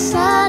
side.